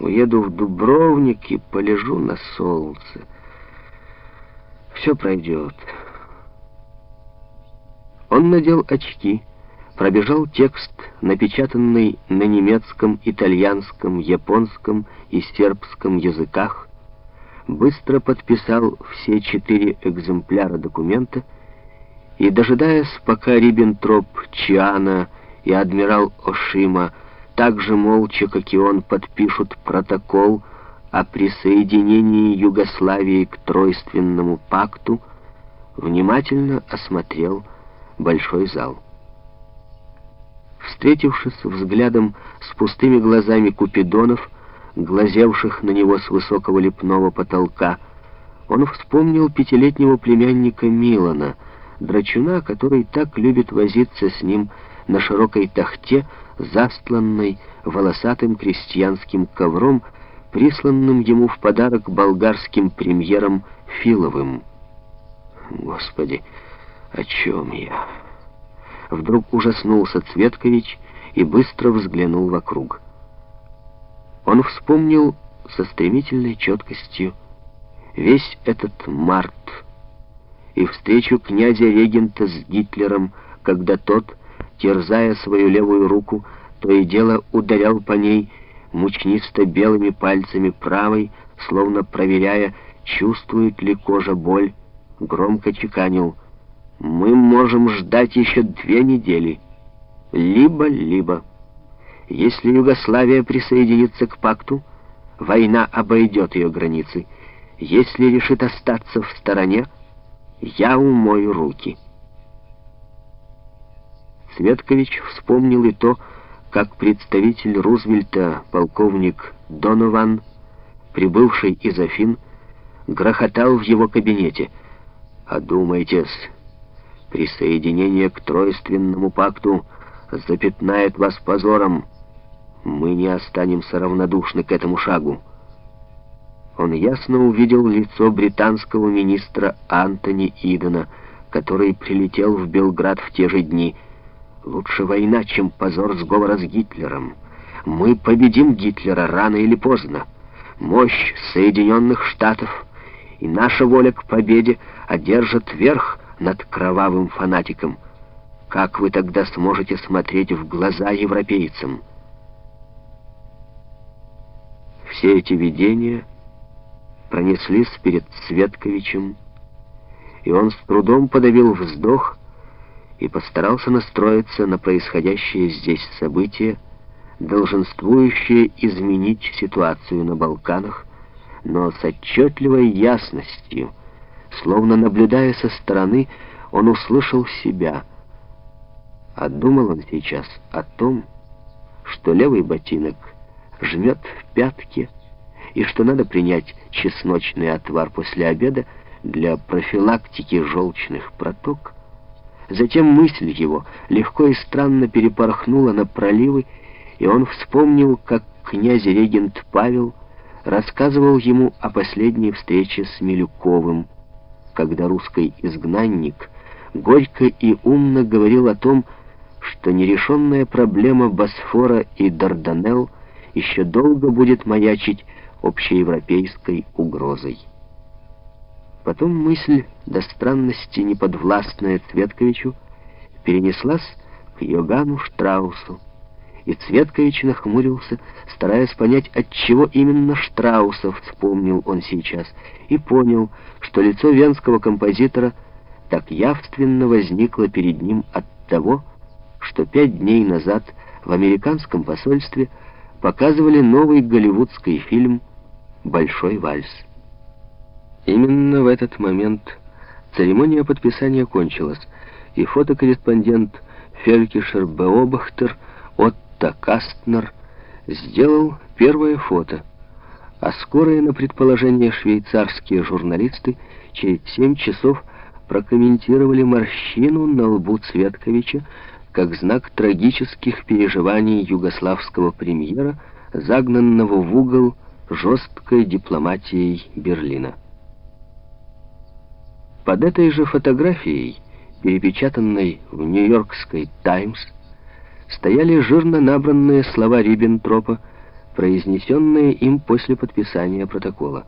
Уеду в Дубровник и полежу на солнце. Все пройдет. Он надел очки, пробежал текст, напечатанный на немецком, итальянском, японском и сербском языках, быстро подписал все четыре экземпляра документа и, дожидаясь, пока Риббентроп, Чиана и адмирал Ошима так же молча, как и он, подпишут протокол о присоединении Югославии к Тройственному пакту, внимательно осмотрел большой зал. Встретившись взглядом с пустыми глазами купидонов, глазевших на него с высокого лепного потолка, он вспомнил пятилетнего племянника Милана, драчуна, который так любит возиться с ним на широкой тахте, застланной волосатым крестьянским ковром, присланным ему в подарок болгарским премьером Филовым. Господи, о чем я? Вдруг ужаснулся Цветкович и быстро взглянул вокруг. Он вспомнил со стремительной четкостью весь этот март и встречу князя-регента с Гитлером, когда тот, терзая свою левую руку, то и дело ударял по ней мучнисто белыми пальцами правой, словно проверяя, чувствует ли кожа боль, громко чеканил — мы можем ждать еще две недели. Либо-либо. Если Югославия присоединится к пакту, война обойдет ее границы. Если решит остаться в стороне, я умою руки. Светкович вспомнил и то, как представитель Рузвельта, полковник Донован, прибывший из Афин, грохотал в его кабинете. «Одумайтесь». Присоединение к Тройственному пакту запятнает вас позором. Мы не останемся равнодушны к этому шагу. Он ясно увидел лицо британского министра Антони Идена, который прилетел в Белград в те же дни. Лучше война, чем позор сговора с Гитлером. Мы победим Гитлера рано или поздно. Мощь Соединенных Штатов и наша воля к победе одержат верх над кровавым фанатиком. Как вы тогда сможете смотреть в глаза европейцам? Все эти видения пронеслись перед Светковичем, и он с трудом подавил вздох и постарался настроиться на происходящее здесь событие, долженствующее изменить ситуацию на Балканах, но с отчетливой ясностью — Словно наблюдая со стороны, он услышал себя. А думал он сейчас о том, что левый ботинок жмет в пятки, и что надо принять чесночный отвар после обеда для профилактики желчных проток. Затем мысль его легко и странно перепорхнула на проливы, и он вспомнил, как князь-регент Павел рассказывал ему о последней встрече с Милюковым, когда русский изгнанник горько и умно говорил о том, что нерешенная проблема Босфора и Дарданелл еще долго будет маячить общеевропейской угрозой. Потом мысль, до странности неподвластная Цветковичу, перенеслась к Йогану Штраусу, и Цветкович нахмурился, стараясь понять, от чего именно Штраусов вспомнил он сейчас, и понял, что лицо венского композитора так явственно возникло перед ним от того, что пять дней назад в американском посольстве показывали новый голливудский фильм «Большой вальс». Именно в этот момент церемония подписания кончилась, и фотокорреспондент Фелькишер Беобахтер от Отто Кастнер сделал первое фото, а скорые на предположение швейцарские журналисты через семь часов прокомментировали морщину на лбу Цветковича как знак трагических переживаний югославского премьера, загнанного в угол жесткой дипломатией Берлина. Под этой же фотографией, перепечатанной в Нью-Йоркской «Таймс», стояли жирно набранные слова Риббентропа, произнесенные им после подписания протокола.